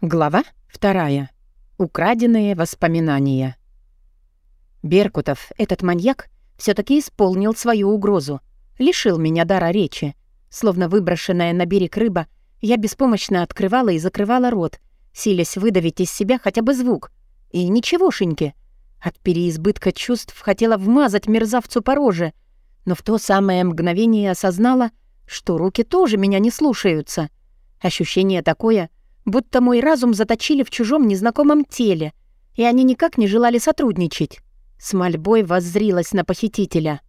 Глава вторая. Украденные воспоминания. Беркутов, этот маньяк, все таки исполнил свою угрозу. Лишил меня дара речи. Словно выброшенная на берег рыба, я беспомощно открывала и закрывала рот, силясь выдавить из себя хотя бы звук. И ничегошеньки. От переизбытка чувств хотела вмазать мерзавцу по роже, но в то самое мгновение осознала, что руки тоже меня не слушаются. Ощущение такое — будто мой разум заточили в чужом незнакомом теле, и они никак не желали сотрудничать. С мольбой воззрилась на похитителя.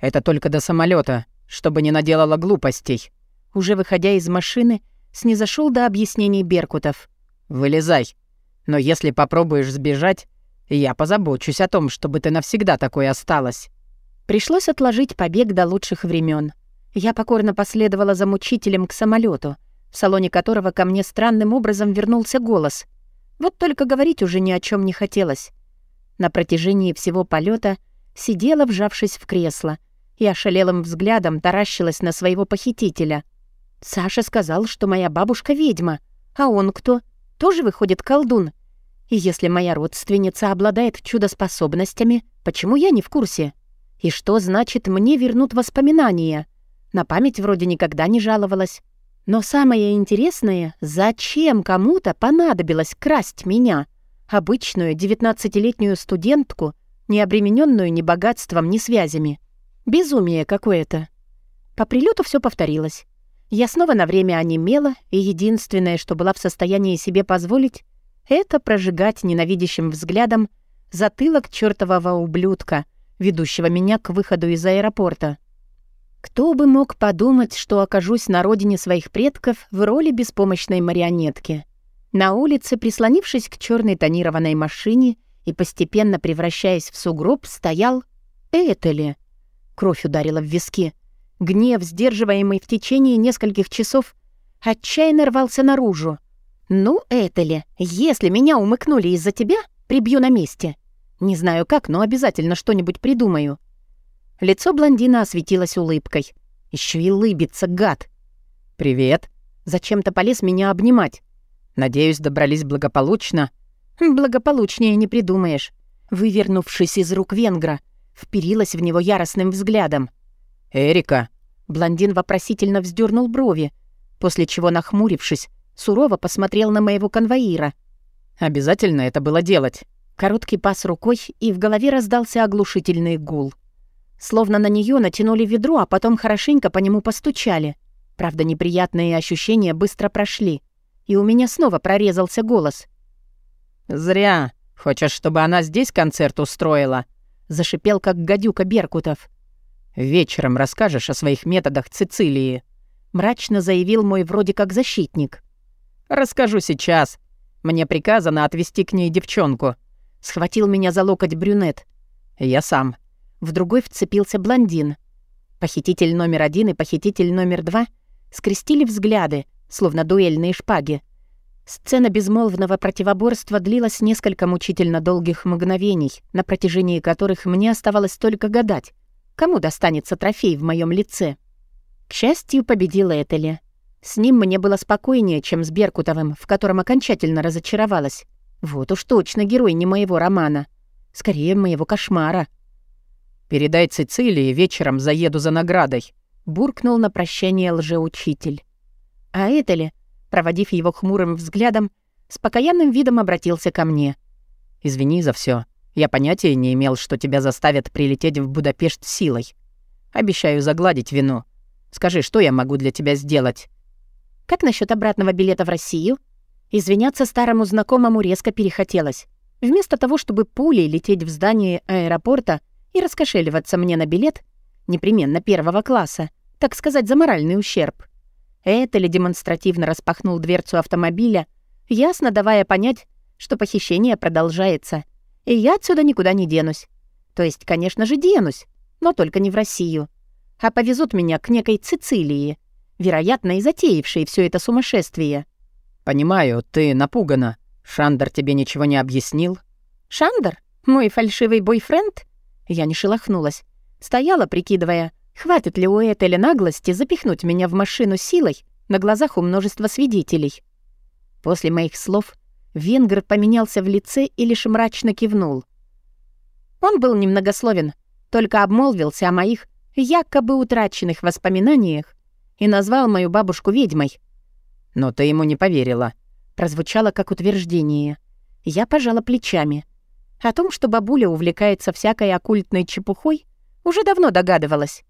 «Это только до самолета, чтобы не наделала глупостей». Уже выходя из машины, снизошел до объяснений Беркутов. «Вылезай. Но если попробуешь сбежать, я позабочусь о том, чтобы ты навсегда такой осталась». Пришлось отложить побег до лучших времен. Я покорно последовала за мучителем к самолету, в салоне которого ко мне странным образом вернулся голос. Вот только говорить уже ни о чем не хотелось. На протяжении всего полета сидела, вжавшись в кресло, и ошалелым взглядом таращилась на своего похитителя. Саша сказал, что моя бабушка ведьма, а он кто? Тоже выходит колдун. И если моя родственница обладает чудо-способностями, почему я не в курсе? И что значит «мне вернут воспоминания»? На память вроде никогда не жаловалась. Но самое интересное, зачем кому-то понадобилось красть меня, обычную девятнадцатилетнюю студентку, не обремененную ни богатством, ни связями. Безумие какое-то. По прилету все повторилось. Я снова на время онемела, и единственное, что была в состоянии себе позволить, это прожигать ненавидящим взглядом затылок чертового ублюдка, ведущего меня к выходу из аэропорта. Кто бы мог подумать, что окажусь на родине своих предков в роли беспомощной марионетки. На улице, прислонившись к черной тонированной машине и постепенно превращаясь в сугроб, стоял Этели. Кровь ударила в виски. Гнев, сдерживаемый в течение нескольких часов, отчаянно рвался наружу. «Ну, Этели, если меня умыкнули из-за тебя, прибью на месте. Не знаю как, но обязательно что-нибудь придумаю. Лицо блондина осветилось улыбкой. Еще и лыбится, гад. «Привет». Зачем-то полез меня обнимать. «Надеюсь, добрались благополучно». «Благополучнее не придумаешь». Вывернувшись из рук венгра, вперилась в него яростным взглядом. «Эрика». Блондин вопросительно вздернул брови, после чего, нахмурившись, сурово посмотрел на моего конвоира. «Обязательно это было делать». Короткий пас рукой, и в голове раздался оглушительный гул. Словно на нее натянули ведро, а потом хорошенько по нему постучали. Правда, неприятные ощущения быстро прошли. И у меня снова прорезался голос. «Зря. Хочешь, чтобы она здесь концерт устроила?» Зашипел, как гадюка Беркутов. «Вечером расскажешь о своих методах Цицилии», мрачно заявил мой вроде как защитник. «Расскажу сейчас. Мне приказано отвезти к ней девчонку». Схватил меня за локоть брюнет. «Я сам в другой вцепился блондин. Похититель номер один и похититель номер два скрестили взгляды, словно дуэльные шпаги. Сцена безмолвного противоборства длилась несколько мучительно долгих мгновений, на протяжении которых мне оставалось только гадать, кому достанется трофей в моем лице. К счастью, победила Этели. С ним мне было спокойнее, чем с Беркутовым, в котором окончательно разочаровалась. Вот уж точно герой не моего романа. Скорее, моего кошмара. «Передай Цицилии, вечером заеду за наградой», — буркнул на прощание лжеучитель. А Этели, проводив его хмурым взглядом, с покаянным видом обратился ко мне. «Извини за все. Я понятия не имел, что тебя заставят прилететь в Будапешт силой. Обещаю загладить вину. Скажи, что я могу для тебя сделать?» «Как насчет обратного билета в Россию?» Извиняться старому знакомому резко перехотелось. Вместо того, чтобы пулей лететь в здание аэропорта, и раскошеливаться мне на билет, непременно первого класса, так сказать, за моральный ущерб. Это ли демонстративно распахнул дверцу автомобиля, ясно давая понять, что похищение продолжается, и я отсюда никуда не денусь. То есть, конечно же, денусь, но только не в Россию. А повезут меня к некой Цицилии, вероятно, и затеявшей все это сумасшествие. «Понимаю, ты напугана. Шандер тебе ничего не объяснил?» «Шандер? Мой фальшивый бойфренд?» Я не шелохнулась. Стояла, прикидывая, хватит ли у Этеля наглости запихнуть меня в машину силой на глазах у множества свидетелей. После моих слов венгр поменялся в лице и лишь мрачно кивнул. Он был немногословен, только обмолвился о моих якобы утраченных воспоминаниях и назвал мою бабушку ведьмой. «Но ты ему не поверила», — прозвучало как утверждение. Я пожала плечами. О том, что бабуля увлекается всякой оккультной чепухой, уже давно догадывалась.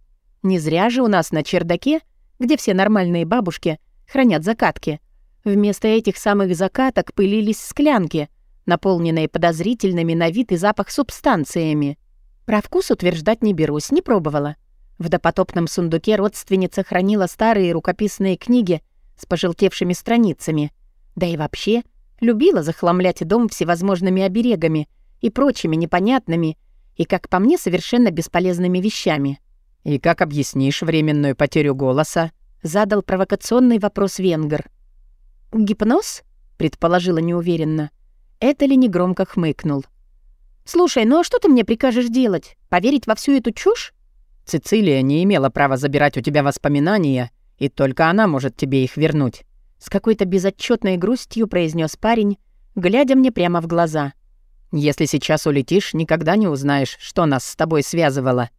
Не зря же у нас на чердаке, где все нормальные бабушки хранят закатки, вместо этих самых закаток пылились склянки, наполненные подозрительными на вид и запах субстанциями. Про вкус утверждать не берусь, не пробовала. В допотопном сундуке родственница хранила старые рукописные книги с пожелтевшими страницами. Да и вообще, любила захламлять дом всевозможными оберегами и прочими непонятными и, как по мне, совершенно бесполезными вещами. «И как объяснишь временную потерю голоса?» — задал провокационный вопрос Венгер. «Гипноз?» — предположила неуверенно. Это ли негромко хмыкнул. «Слушай, ну а что ты мне прикажешь делать? Поверить во всю эту чушь?» Цицилия не имела права забирать у тебя воспоминания, и только она может тебе их вернуть. С какой-то безотчетной грустью произнес парень, глядя мне прямо в глаза. Если сейчас улетишь, никогда не узнаешь, что нас с тобой связывало.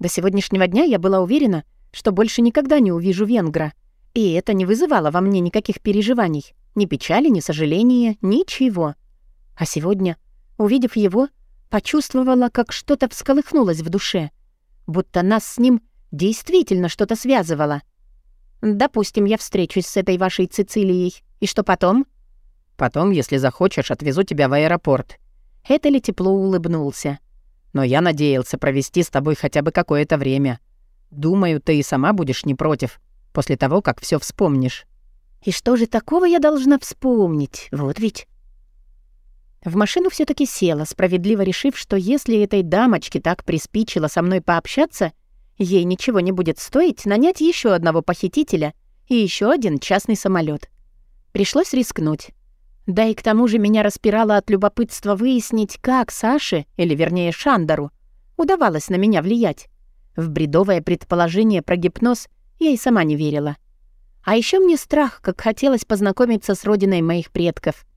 До сегодняшнего дня я была уверена, что больше никогда не увижу венгра. И это не вызывало во мне никаких переживаний. Ни печали, ни сожаления, ничего. А сегодня, увидев его, почувствовала, как что-то всколыхнулось в душе — будто нас с ним действительно что-то связывало. Допустим, я встречусь с этой вашей Цицилией. И что потом? Потом, если захочешь, отвезу тебя в аэропорт. Это ли тепло улыбнулся. Но я надеялся провести с тобой хотя бы какое-то время. Думаю, ты и сама будешь не против, после того, как все вспомнишь. И что же такого я должна вспомнить? Вот ведь. В машину все таки села, справедливо решив, что если этой дамочке так приспичило со мной пообщаться, ей ничего не будет стоить нанять еще одного похитителя и еще один частный самолет. Пришлось рискнуть. Да и к тому же меня распирало от любопытства выяснить, как Саше, или вернее Шандару, удавалось на меня влиять. В бредовое предположение про гипноз я и сама не верила. А еще мне страх, как хотелось познакомиться с родиной моих предков —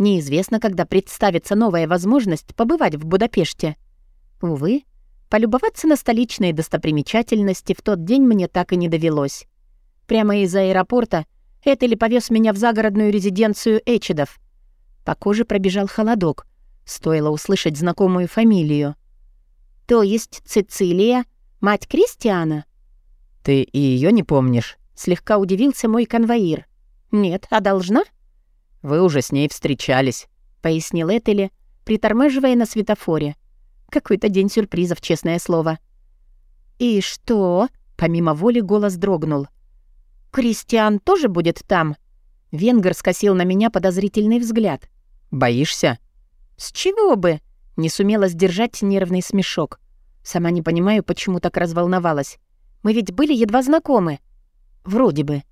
Неизвестно, когда представится новая возможность побывать в Будапеште. Увы, полюбоваться на столичные достопримечательности в тот день мне так и не довелось. Прямо из аэропорта Этели повез меня в загородную резиденцию Эчидов. По коже пробежал холодок. Стоило услышать знакомую фамилию. «То есть Цицилия, мать Кристиана?» «Ты и ее не помнишь?» Слегка удивился мой конвоир. «Нет, а должна?» «Вы уже с ней встречались», — пояснил Этели, притормаживая на светофоре. Какой-то день сюрпризов, честное слово. «И что?» — помимо воли голос дрогнул. «Кристиан тоже будет там?» Венгер скосил на меня подозрительный взгляд. «Боишься?» «С чего бы?» — не сумела сдержать нервный смешок. Сама не понимаю, почему так разволновалась. Мы ведь были едва знакомы. Вроде бы.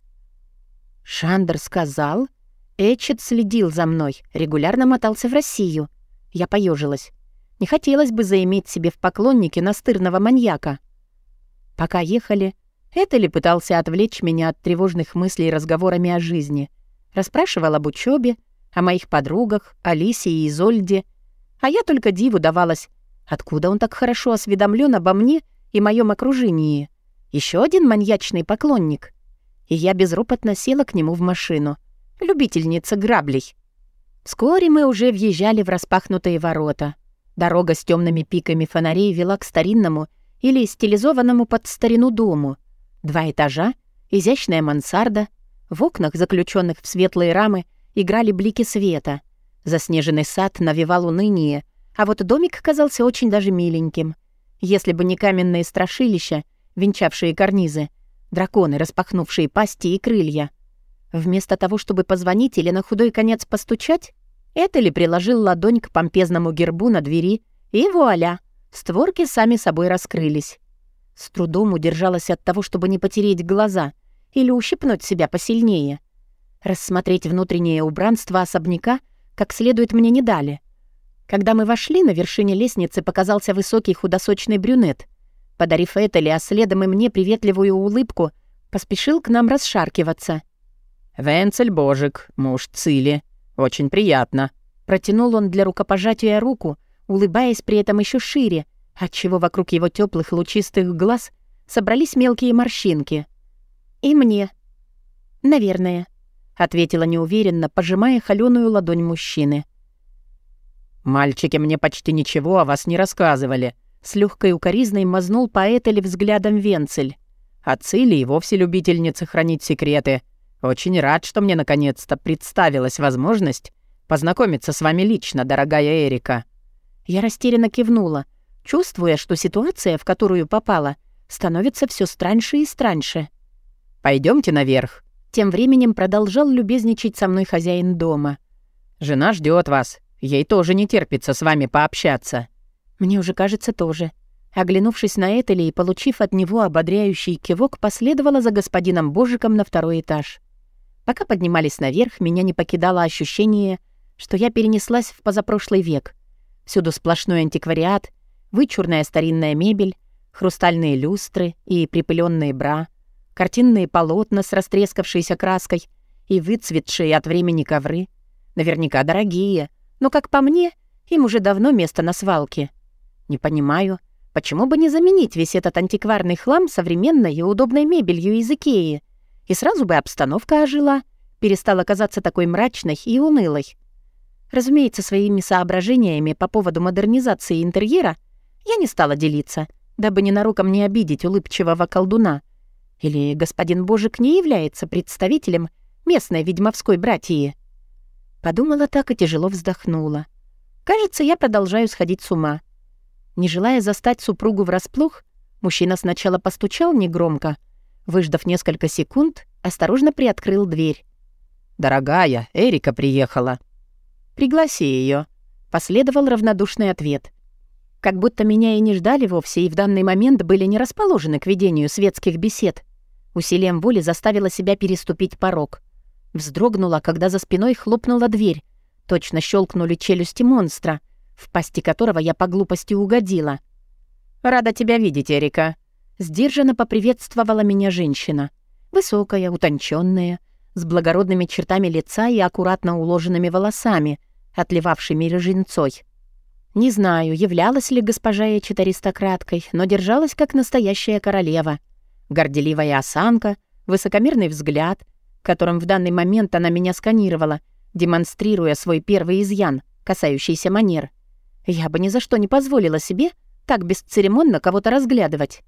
Шандер сказал, Эчет следил за мной, регулярно мотался в Россию. Я поежилась. Не хотелось бы заиметь себе в поклоннике настырного маньяка. Пока ехали, Этели пытался отвлечь меня от тревожных мыслей разговорами о жизни. Расспрашивал об учебе, о моих подругах, Алисе и Изольде. А я только диву давалась, откуда он так хорошо осведомлен обо мне и моем окружении. Еще один маньячный поклонник. И я безропотно села к нему в машину — любительница граблей. Вскоре мы уже въезжали в распахнутые ворота. Дорога с темными пиками фонарей вела к старинному или стилизованному под старину дому. Два этажа, изящная мансарда, в окнах, заключенных в светлые рамы, играли блики света. Заснеженный сад навевал уныние, а вот домик казался очень даже миленьким. Если бы не каменные страшилища, венчавшие карнизы, драконы, распахнувшие пасти и крылья — Вместо того, чтобы позвонить или на худой конец постучать, Этели приложил ладонь к помпезному гербу на двери, и вуаля, створки сами собой раскрылись. С трудом удержалась от того, чтобы не потереть глаза или ущипнуть себя посильнее. Рассмотреть внутреннее убранство особняка как следует мне не дали. Когда мы вошли, на вершине лестницы показался высокий худосочный брюнет. Подарив Этели, а следом и мне приветливую улыбку, поспешил к нам расшаркиваться — «Венцель Божик, муж Цили. Очень приятно». Протянул он для рукопожатия руку, улыбаясь при этом еще шире, отчего вокруг его теплых лучистых глаз собрались мелкие морщинки. «И мне». «Наверное», — ответила неуверенно, пожимая холёную ладонь мужчины. «Мальчики мне почти ничего о вас не рассказывали», — с легкой укоризной мазнул поэт или взглядом Венцель. «А Цили и вовсе любительница хранить секреты. Очень рад, что мне наконец-то представилась возможность познакомиться с вами лично, дорогая Эрика». Я растерянно кивнула, чувствуя, что ситуация, в которую попала, становится все страньше и страньше. Пойдемте наверх», — тем временем продолжал любезничать со мной хозяин дома. «Жена ждет вас. Ей тоже не терпится с вами пообщаться». «Мне уже кажется, тоже». Оглянувшись на Этели и получив от него ободряющий кивок, последовала за господином Божиком на второй этаж. Пока поднимались наверх, меня не покидало ощущение, что я перенеслась в позапрошлый век. Всюду сплошной антиквариат, вычурная старинная мебель, хрустальные люстры и припыленные бра, картинные полотна с растрескавшейся краской и выцветшие от времени ковры. Наверняка дорогие, но, как по мне, им уже давно место на свалке. Не понимаю, почему бы не заменить весь этот антикварный хлам современной и удобной мебелью из Икеи, и сразу бы обстановка ожила, перестала казаться такой мрачной и унылой. Разумеется, своими соображениями по поводу модернизации интерьера я не стала делиться, дабы ненароком не обидеть улыбчивого колдуна. Или господин Божик не является представителем местной ведьмовской братьи. Подумала так и тяжело вздохнула. Кажется, я продолжаю сходить с ума. Не желая застать супругу врасплох, мужчина сначала постучал негромко, выждав несколько секунд, осторожно приоткрыл дверь. «Дорогая, Эрика приехала», «Пригласи ее», — последовал равнодушный ответ. Как будто меня и не ждали вовсе, и в данный момент были не расположены к ведению светских бесед. Усилием воли заставила себя переступить порог. Вздрогнула, когда за спиной хлопнула дверь. Точно щелкнули челюсти монстра, в пасти которого я по глупости угодила. «Рада тебя видеть, Эрика», — сдержанно поприветствовала меня женщина. Высокая, утонченная, с благородными чертами лица и аккуратно уложенными волосами, отливавшими рыжинцой. Не знаю, являлась ли госпожа Эчет аристократкой, но держалась как настоящая королева. Горделивая осанка, высокомерный взгляд, которым в данный момент она меня сканировала, демонстрируя свой первый изъян, касающийся манер. Я бы ни за что не позволила себе так бесцеремонно кого-то разглядывать.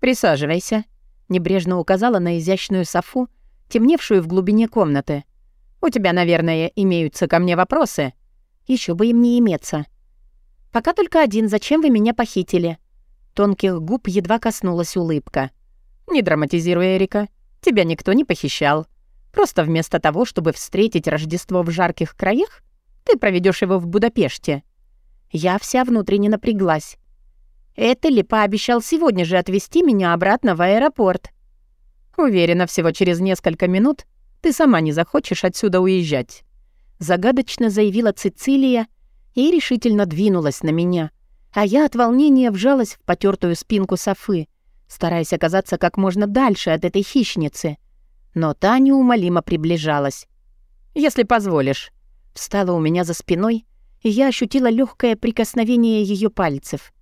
«Присаживайся», — небрежно указала на изящную софу, темневшую в глубине комнаты. «У тебя, наверное, имеются ко мне вопросы?» Еще бы им не иметься. «Пока только один. Зачем вы меня похитили?» Тонких губ едва коснулась улыбка. «Не драматизируй, Эрика. Тебя никто не похищал. Просто вместо того, чтобы встретить Рождество в жарких краях, ты проведешь его в Будапеште». Я вся внутренне напряглась. Это ли пообещал сегодня же отвезти меня обратно в аэропорт? Уверена, всего через несколько минут ты сама не захочешь отсюда уезжать. Загадочно заявила Цицилия и решительно двинулась на меня, а я от волнения вжалась в потертую спинку Софы, стараясь оказаться как можно дальше от этой хищницы. Но та неумолимо приближалась. «Если позволишь», встала у меня за спиной, и я ощутила легкое прикосновение ее пальцев.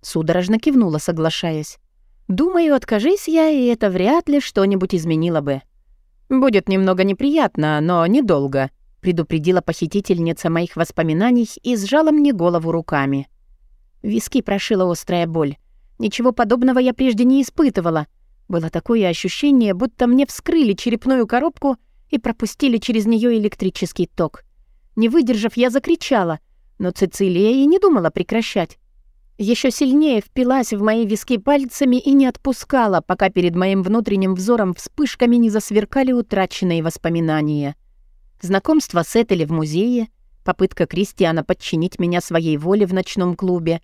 Судорожно кивнула, соглашаясь. Думаю, откажись я, и это вряд ли что-нибудь изменило бы. «Будет немного неприятно, но недолго», — предупредила похитительница моих воспоминаний и сжала мне голову руками. Виски прошила острая боль. Ничего подобного я прежде не испытывала. Было такое ощущение, будто мне вскрыли черепную коробку и пропустили через нее электрический ток. Не выдержав, я закричала, но Цицилия и не думала прекращать. Еще сильнее впилась в мои виски пальцами и не отпускала, пока перед моим внутренним взором вспышками не засверкали утраченные воспоминания. Знакомство с Этели в музее, попытка Кристиана подчинить меня своей воле в ночном клубе,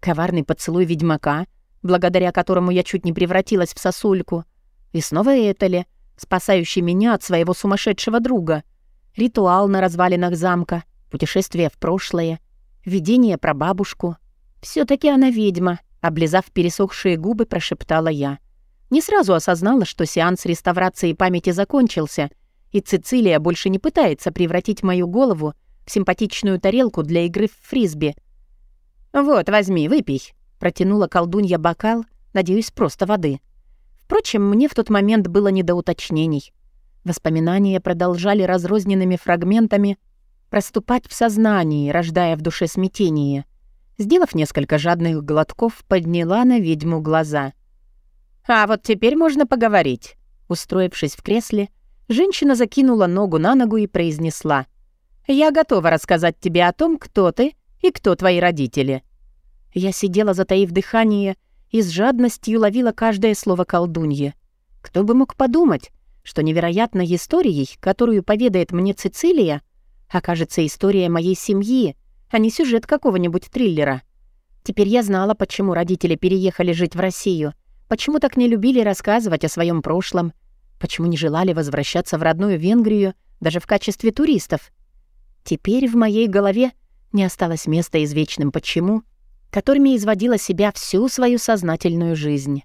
коварный поцелуй ведьмака, благодаря которому я чуть не превратилась в сосульку, и снова Этели, спасающий меня от своего сумасшедшего друга, ритуал на развалинах замка, путешествие в прошлое, видение про бабушку — все таки она ведьма», — облизав пересохшие губы, прошептала я. Не сразу осознала, что сеанс реставрации памяти закончился, и Цицилия больше не пытается превратить мою голову в симпатичную тарелку для игры в фрисби. «Вот, возьми, выпей», — протянула колдунья бокал, надеюсь, просто воды. Впрочем, мне в тот момент было не до уточнений. Воспоминания продолжали разрозненными фрагментами проступать в сознании, рождая в душе смятение. Сделав несколько жадных глотков, подняла на ведьму глаза. «А вот теперь можно поговорить». Устроившись в кресле, женщина закинула ногу на ногу и произнесла. «Я готова рассказать тебе о том, кто ты и кто твои родители». Я сидела, затаив дыхание, и с жадностью ловила каждое слово колдуньи. Кто бы мог подумать, что невероятной историей, которую поведает мне Цицилия, окажется история моей семьи, а не сюжет какого-нибудь триллера. Теперь я знала, почему родители переехали жить в Россию — Почему так не любили рассказывать о своем прошлом? Почему не желали возвращаться в родную Венгрию даже в качестве туристов? Теперь в моей голове не осталось места извечным «почему», которыми изводила себя всю свою сознательную жизнь.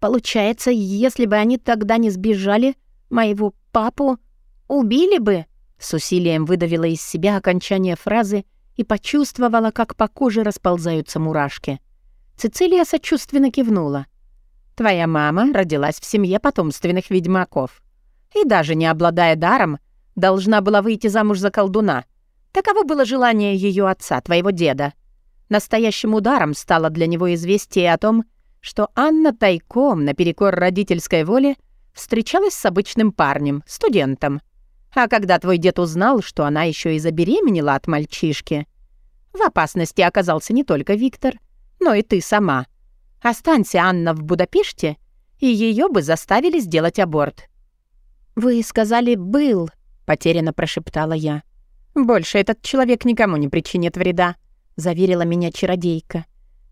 Получается, если бы они тогда не сбежали, моего папу убили бы? С усилием выдавила из себя окончание фразы и почувствовала, как по коже расползаются мурашки. Цицилия сочувственно кивнула. Твоя мама родилась в семье потомственных ведьмаков. И даже не обладая даром, должна была выйти замуж за колдуна. Таково было желание ее отца, твоего деда. Настоящим ударом стало для него известие о том, что Анна тайком, наперекор родительской воле, встречалась с обычным парнем, студентом. А когда твой дед узнал, что она еще и забеременела от мальчишки, в опасности оказался не только Виктор, но и ты сама — Останься Анна в Будапеште, и ее бы заставили сделать аборт». «Вы сказали «был», — потерянно прошептала я. «Больше этот человек никому не причинит вреда», — заверила меня чародейка.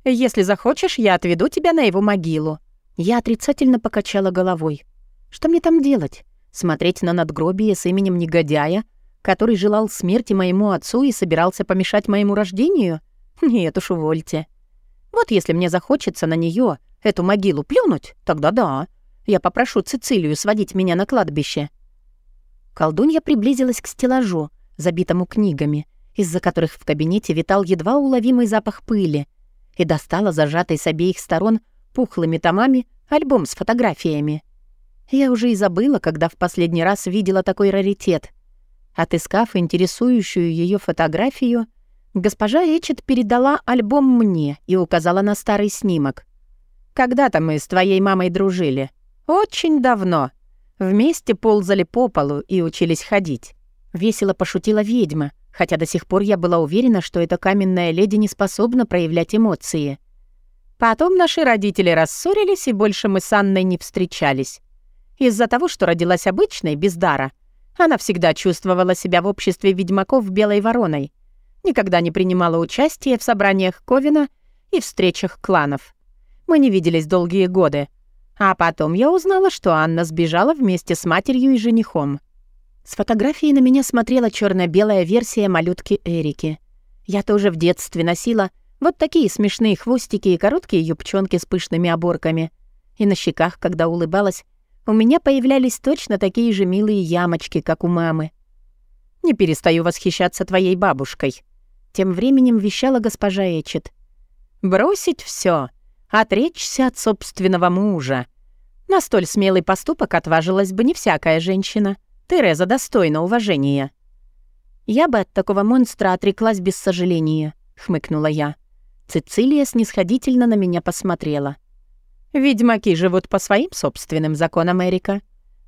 «Если захочешь, я отведу тебя на его могилу». Я отрицательно покачала головой. «Что мне там делать? Смотреть на надгробие с именем негодяя, который желал смерти моему отцу и собирался помешать моему рождению? Нет уж, увольте». Вот если мне захочется на нее эту могилу плюнуть, тогда да. Я попрошу Цицилию сводить меня на кладбище». Колдунья приблизилась к стеллажу, забитому книгами, из-за которых в кабинете витал едва уловимый запах пыли, и достала зажатый с обеих сторон пухлыми томами альбом с фотографиями. Я уже и забыла, когда в последний раз видела такой раритет. Отыскав интересующую ее фотографию, Госпожа Эчет передала альбом мне и указала на старый снимок. «Когда-то мы с твоей мамой дружили. Очень давно. Вместе ползали по полу и учились ходить». Весело пошутила ведьма, хотя до сих пор я была уверена, что эта каменная леди не способна проявлять эмоции. Потом наши родители рассорились, и больше мы с Анной не встречались. Из-за того, что родилась обычной, без дара, она всегда чувствовала себя в обществе ведьмаков белой вороной — никогда не принимала участия в собраниях Ковина и встречах кланов. Мы не виделись долгие годы. А потом я узнала, что Анна сбежала вместе с матерью и женихом. С фотографией на меня смотрела черно белая версия малютки Эрики. Я тоже в детстве носила вот такие смешные хвостики и короткие юбчонки с пышными оборками. И на щеках, когда улыбалась, у меня появлялись точно такие же милые ямочки, как у мамы. Не перестаю восхищаться твоей бабушкой. Тем временем вещала госпожа Эчет. «Бросить все, отречься от собственного мужа. На столь смелый поступок отважилась бы не всякая женщина. Тереза достойна уважения». «Я бы от такого монстра отреклась без сожаления», — хмыкнула я. Цицилия снисходительно на меня посмотрела. «Ведьмаки живут по своим собственным законам, Эрика.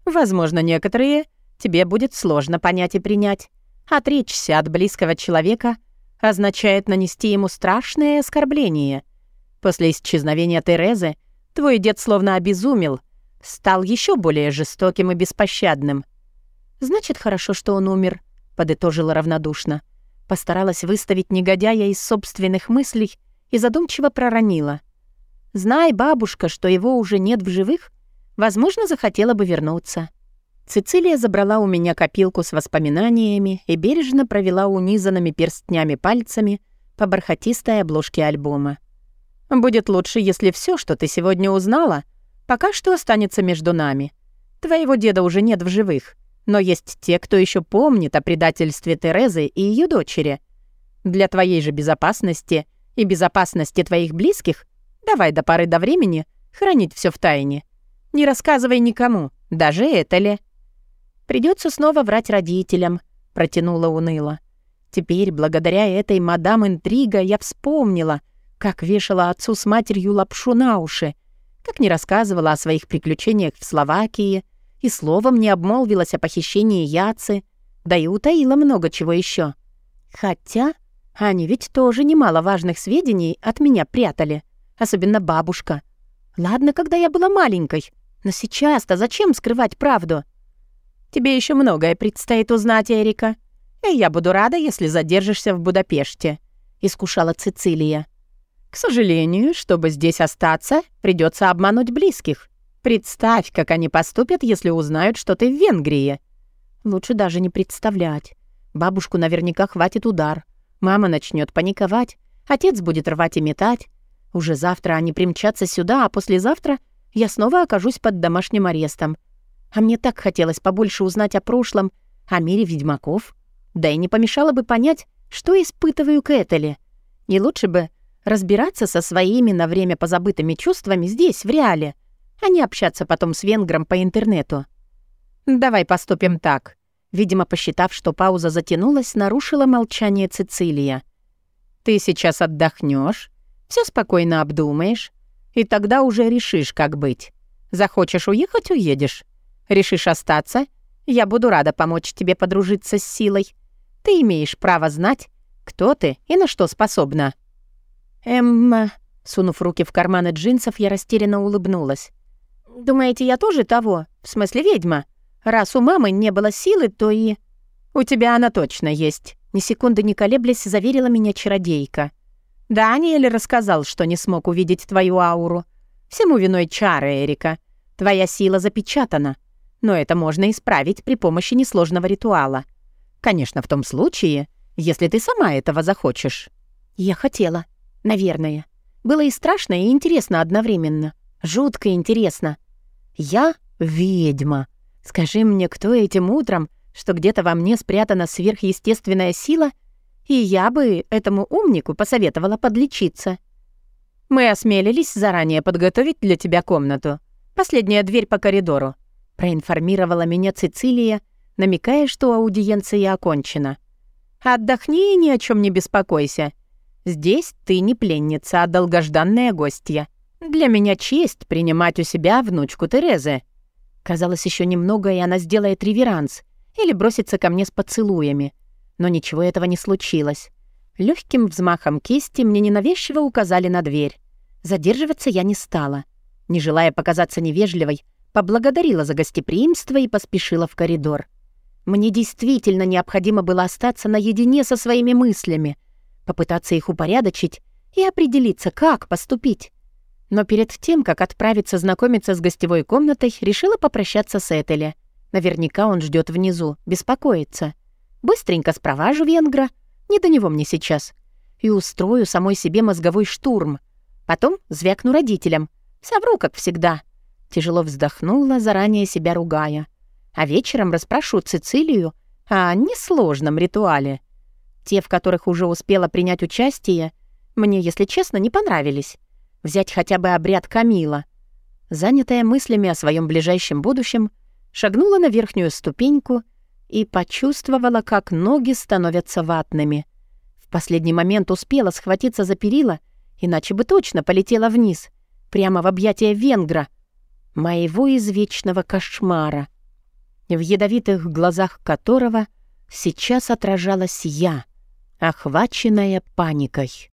Возможно, некоторые тебе будет сложно понять и принять. Отречься от близкого человека — означает нанести ему страшное оскорбление. После исчезновения Терезы твой дед словно обезумел, стал еще более жестоким и беспощадным. «Значит, хорошо, что он умер», — подытожила равнодушно. Постаралась выставить негодяя из собственных мыслей и задумчиво проронила. «Знай, бабушка, что его уже нет в живых, возможно, захотела бы вернуться». Цицилия забрала у меня копилку с воспоминаниями и бережно провела унизанными перстнями пальцами по бархатистой обложке альбома. «Будет лучше, если все, что ты сегодня узнала, пока что останется между нами. Твоего деда уже нет в живых, Но есть те, кто еще помнит о предательстве Терезы и ее дочери. Для твоей же безопасности и безопасности твоих близких давай до поры до времени хранить все в тайне. Не рассказывай никому, даже это ли. Придется снова врать родителям, протянула уныло. Теперь, благодаря этой мадам Интрига, я вспомнила, как вешала отцу с матерью лапшу на уши, как не рассказывала о своих приключениях в Словакии и словом не обмолвилась о похищении Яцы, да и утаила много чего еще. Хотя они ведь тоже немало важных сведений от меня прятали, особенно бабушка. Ладно, когда я была маленькой, но сейчас-то зачем скрывать правду? Тебе еще многое предстоит узнать, Эрика. И я буду рада, если задержишься в Будапеште», — искушала Цицилия. «К сожалению, чтобы здесь остаться, придется обмануть близких. Представь, как они поступят, если узнают, что ты в Венгрии». Лучше даже не представлять. Бабушку наверняка хватит удар. Мама начнет паниковать, отец будет рвать и метать. Уже завтра они примчатся сюда, а послезавтра я снова окажусь под домашним арестом. А мне так хотелось побольше узнать о прошлом, о мире ведьмаков. Да и не помешало бы понять, что испытываю к Этеле. Не лучше бы разбираться со своими на время позабытыми чувствами здесь, в реале, а не общаться потом с венгром по интернету. «Давай поступим так», Видимо, посчитав, что пауза затянулась, нарушила молчание Цицилия. «Ты сейчас отдохнешь, все спокойно обдумаешь, и тогда уже решишь, как быть. Захочешь уехать — уедешь. Решишь остаться — я буду рада помочь тебе подружиться с силой. Ты имеешь право знать, кто ты и на что способна». «Эм...» Сунув руки в карманы джинсов, я растерянно улыбнулась. «Думаете, я тоже того? В смысле ведьма? Раз у мамы не было силы, то и...» «У тебя она точно есть», — ни секунды не колеблясь заверила меня чародейка. «Даниэль рассказал, что не смог увидеть твою ауру. Всему виной чары, Эрика. Твоя сила запечатана. Но это можно исправить при помощи несложного ритуала. Конечно, в том случае, если ты сама этого захочешь». Я хотела. Наверное. Было и страшно, и интересно одновременно. Жутко интересно. Я ведьма. Скажи мне, кто этим утром, что где-то во мне спрятана сверхъестественная сила, и я бы этому умнику посоветовала подлечиться. Мы осмелились заранее подготовить для тебя комнату. Последняя дверь по коридору. Проинформировала меня Цицилия, намекая, что аудиенция окончена. «Отдохни и ни о чем не беспокойся. Здесь ты не пленница, а долгожданная гостья. Для меня честь принимать у себя внучку Терезы». Казалось, еще немного, и она сделает реверанс или бросится ко мне с поцелуями. Но ничего этого не случилось. Легким взмахом кисти мне ненавязчиво указали на дверь. Задерживаться я не стала. Не желая показаться невежливой, поблагодарила за гостеприимство и поспешила в коридор. Мне действительно необходимо было остаться наедине со своими мыслями, попытаться их упорядочить и определиться, как поступить. Но перед тем, как отправиться знакомиться с гостевой комнатой, решила попрощаться с Этеле. Наверняка он ждет внизу, беспокоится. Быстренько спроважу венгра, не до него мне сейчас, и устрою самой себе мозговой штурм. Потом звякну родителям. Совру, как всегда. Тяжело вздохнула, заранее себя ругая. А вечером расспрошу Цицилию о несложном ритуале. Те, в которых уже успела принять участие, мне, если честно, не понравились. Взять хотя бы обряд Камила. Занятая мыслями о своем ближайшем будущем, шагнула на верхнюю ступеньку и почувствовала, как ноги становятся ватными. В последний момент успела схватиться за перила, иначе бы точно полетела вниз, прямо в объятия венгра, моего извечного кошмара, в ядовитых глазах которого сейчас отражалась я, охваченная паникой.